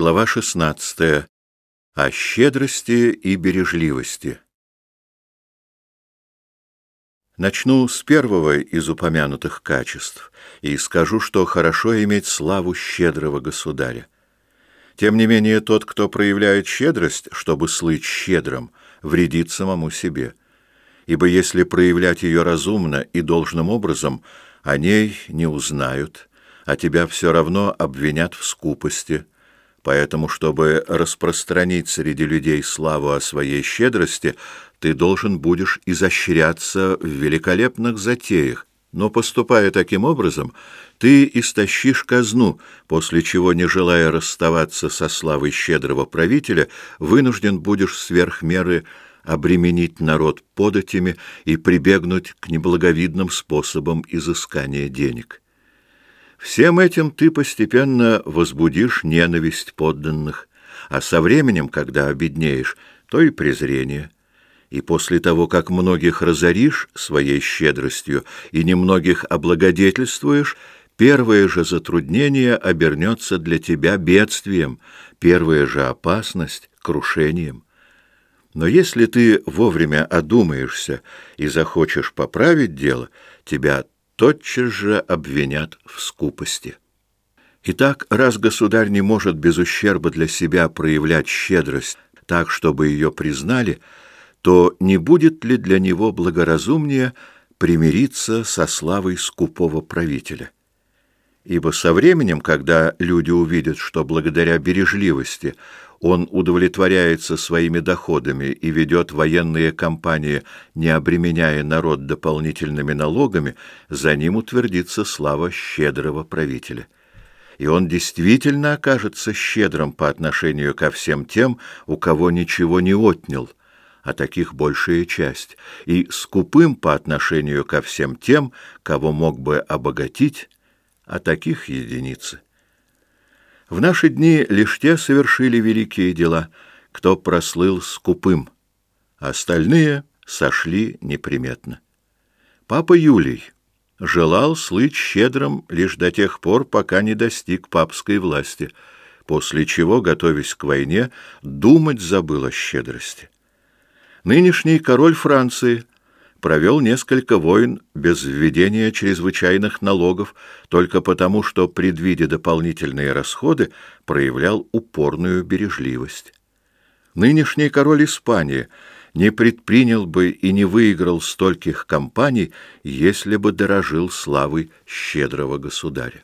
Глава 16. О щедрости и бережливости. Начну с первого из упомянутых качеств и скажу, что хорошо иметь славу щедрого государя. Тем не менее, тот, кто проявляет щедрость, чтобы слыть щедрым, вредит самому себе. Ибо если проявлять ее разумно и должным образом, о ней не узнают, а тебя все равно обвинят в скупости – Поэтому, чтобы распространить среди людей славу о своей щедрости, ты должен будешь изощряться в великолепных затеях, но, поступая таким образом, ты истощишь казну, после чего, не желая расставаться со славой щедрого правителя, вынужден будешь сверх меры обременить народ податями и прибегнуть к неблаговидным способам изыскания денег. Всем этим ты постепенно возбудишь ненависть подданных, а со временем, когда обеднеешь, то и презрение. И после того, как многих разоришь своей щедростью и немногих облагодетельствуешь, первое же затруднение обернется для тебя бедствием, первая же опасность — крушением. Но если ты вовремя одумаешься и захочешь поправить дело, тебя тотчас же обвинят в скупости. Итак, раз государь не может без ущерба для себя проявлять щедрость так, чтобы ее признали, то не будет ли для него благоразумнее примириться со славой скупого правителя? Ибо со временем, когда люди увидят, что благодаря бережливости он удовлетворяется своими доходами и ведет военные кампании, не обременяя народ дополнительными налогами, за ним утвердится слава щедрого правителя. И он действительно окажется щедрым по отношению ко всем тем, у кого ничего не отнял, а таких большая часть, и скупым по отношению ко всем тем, кого мог бы обогатить, а таких единицы. В наши дни лишь те совершили великие дела, кто прослыл скупым, остальные сошли неприметно. Папа Юлий желал слыть щедрым лишь до тех пор, пока не достиг папской власти, после чего, готовясь к войне, думать забыл о щедрости. Нынешний король Франции провел несколько войн без введения чрезвычайных налогов, только потому, что, предвидя дополнительные расходы, проявлял упорную бережливость. Нынешний король Испании не предпринял бы и не выиграл стольких кампаний, если бы дорожил славой щедрого государя.